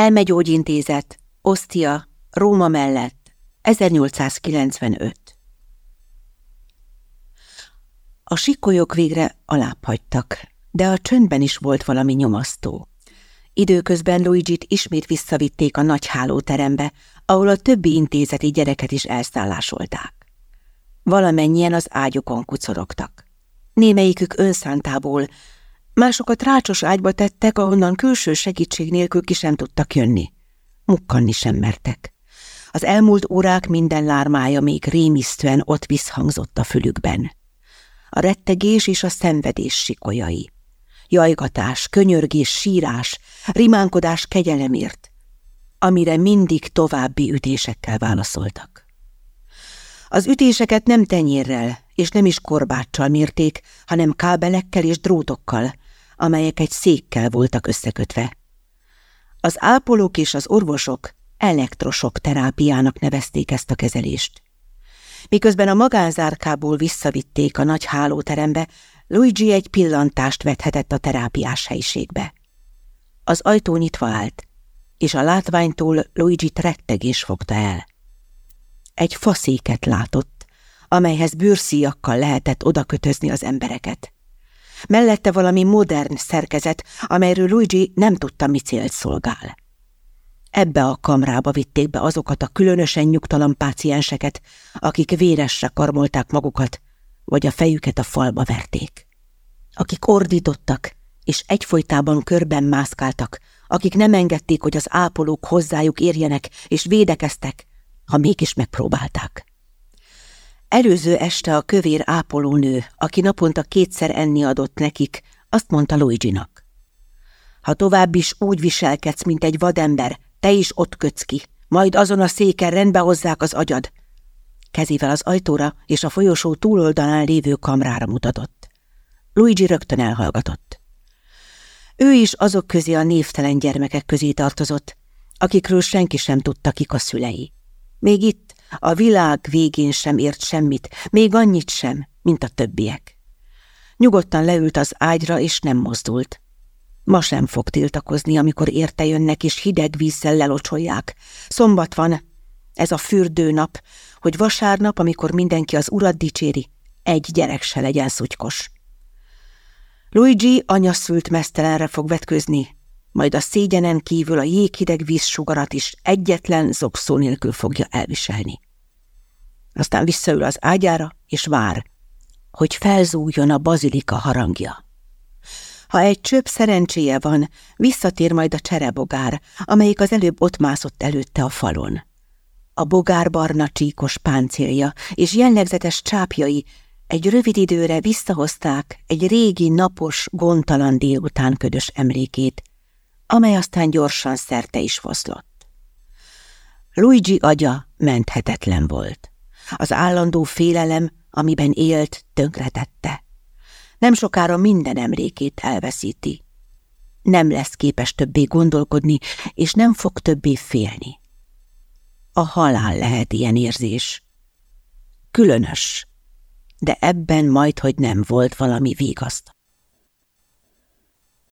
Elmegyógyintézet, Ostia, Róma mellett, 1895. A sikolyok végre alábbhagytak, de a csöndben is volt valami nyomasztó. Időközben Luigi-t ismét visszavitték a nagy hálóterembe, ahol a többi intézeti gyereket is elszállásolták. Valamennyien az ágyukon kucorogtak. Némelyikük önszántából, másokat rácsos ágyba tettek, ahonnan külső segítség nélkül ki sem tudtak jönni. Mukkanni sem mertek. Az elmúlt órák minden lármája még rémisztően ott visszhangzott a fülükben. A rettegés és a szenvedés sikolyai. Jajgatás, könyörgés, sírás, rimánkodás kegyelemért, amire mindig további ütésekkel válaszoltak. Az ütéseket nem tenyérrel és nem is korbáccsal mérték, hanem kábelekkel és drótokkal, amelyek egy székkel voltak összekötve. Az ápolók és az orvosok elektrosok terápiának nevezték ezt a kezelést. Miközben a magánzárkából visszavitték a nagy hálóterembe, Luigi egy pillantást vethetett a terápiás helyiségbe. Az ajtó nyitva állt, és a látványtól Luigi rettegés fogta el. Egy faszéket látott, amelyhez bőrszíjakkal lehetett odakötözni az embereket. Mellette valami modern szerkezet, amelyről Luigi nem tudta, mi célt szolgál. Ebbe a kamrába vitték be azokat a különösen nyugtalan pácienseket, akik véresre karmolták magukat, vagy a fejüket a falba verték. Akik ordítottak, és egyfolytában körben mászkáltak, akik nem engedték, hogy az ápolók hozzájuk érjenek, és védekeztek, ha mégis megpróbálták. Előző este a kövér ápolónő, aki naponta kétszer enni adott nekik, azt mondta Luigi-nak. Ha tovább is úgy viselkedsz, mint egy vadember, te is ott kötsz ki, majd azon a széken rendbe az agyad. Kezével az ajtóra és a folyosó túloldalán lévő kamrára mutatott. Luigi rögtön elhallgatott. Ő is azok közé a névtelen gyermekek közé tartozott, akikről senki sem tudta, kik a szülei. Még itt, a világ végén sem ért semmit, még annyit sem, mint a többiek. Nyugodtan leült az ágyra, és nem mozdult. Ma sem fog tiltakozni, amikor érte jönnek, és hideg vízzel lelocsolják. Szombat van, ez a fürdőnap, hogy vasárnap, amikor mindenki az urat dicséri, egy gyerek se legyen szutykos. Luigi anyaszült mesztelenre fog vetközni, majd a szégyenen kívül a jéghideg vízsugarat is egyetlen zokszó nélkül fogja elviselni. Aztán visszaül az ágyára, és vár, hogy felzújjon a bazilika harangja. Ha egy csöpp szerencséje van, visszatér majd a cserebogár, amelyik az előbb ott mászott előtte a falon. A bogár barna csíkos páncélja és jellegzetes csápjai egy rövid időre visszahozták egy régi napos, gondtalan délután ködös emlékét, amely aztán gyorsan szerte is foszlott. Luigi agya menthetetlen volt. Az állandó félelem, amiben élt, tönkretette. Nem sokára minden emlékét elveszíti. Nem lesz képes többé gondolkodni, és nem fog többé félni. A halál lehet ilyen érzés. Különös, de ebben majd, hogy nem volt valami vigasztaló.